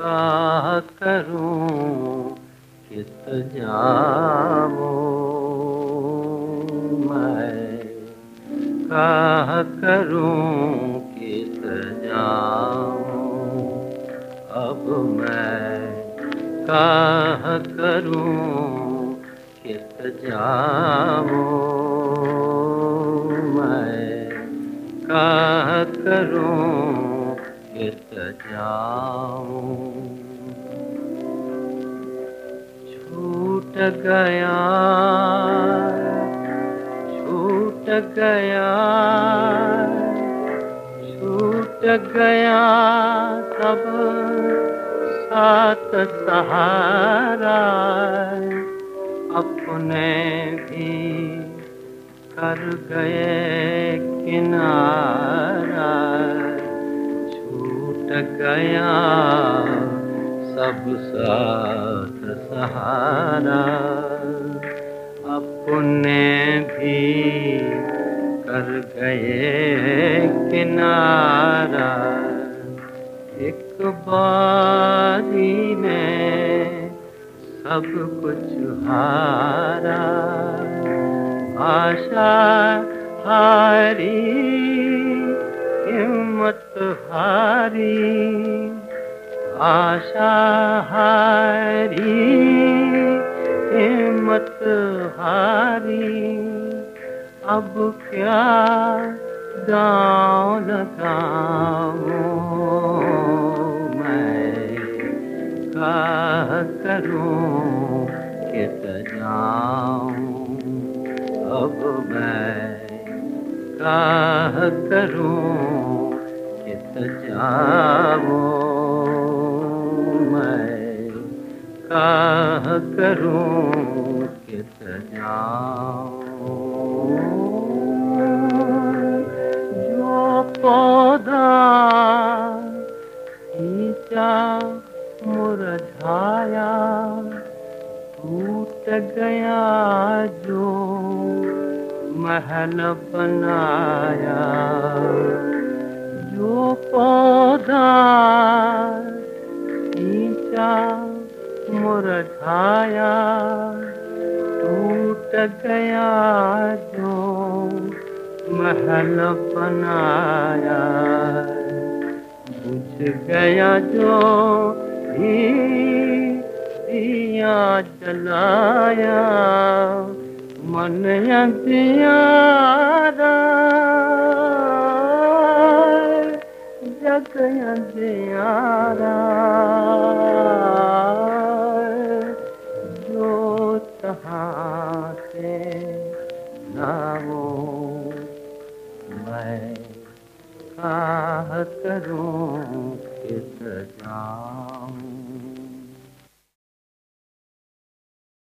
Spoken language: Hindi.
करूँ किस जाऊँ मैं कह करूँ किस जाऊँ अब मैं कह करूँ किस जाऊँ मैं कह करूँ किस जाऊँ छूट गया छूट गया छूट गया सब साथ सहारा। अपने भी कर गए किनारा। गया। सब साथ सहारा। अपने भी कर गए किनारा। एक बारी में सब कुछ हारा। आशा हारी हिम्मत हारी, आशा हारी, हिम्मत हारी। अब क्या गाँव लगाऊँ मैं? का करूँ किस जाऊँ अब मैं का करूँ जाऊँ मैं का करूँ किस जाऊँ जो पौधा खींचा, मुरझाया, टूट गया, जो महल बनाया। पौधा मुरझाया, टूट गया जो महल बनाया। बुझ गया जो भी दिया जलाया, मन अंधियारा मैं जाऊं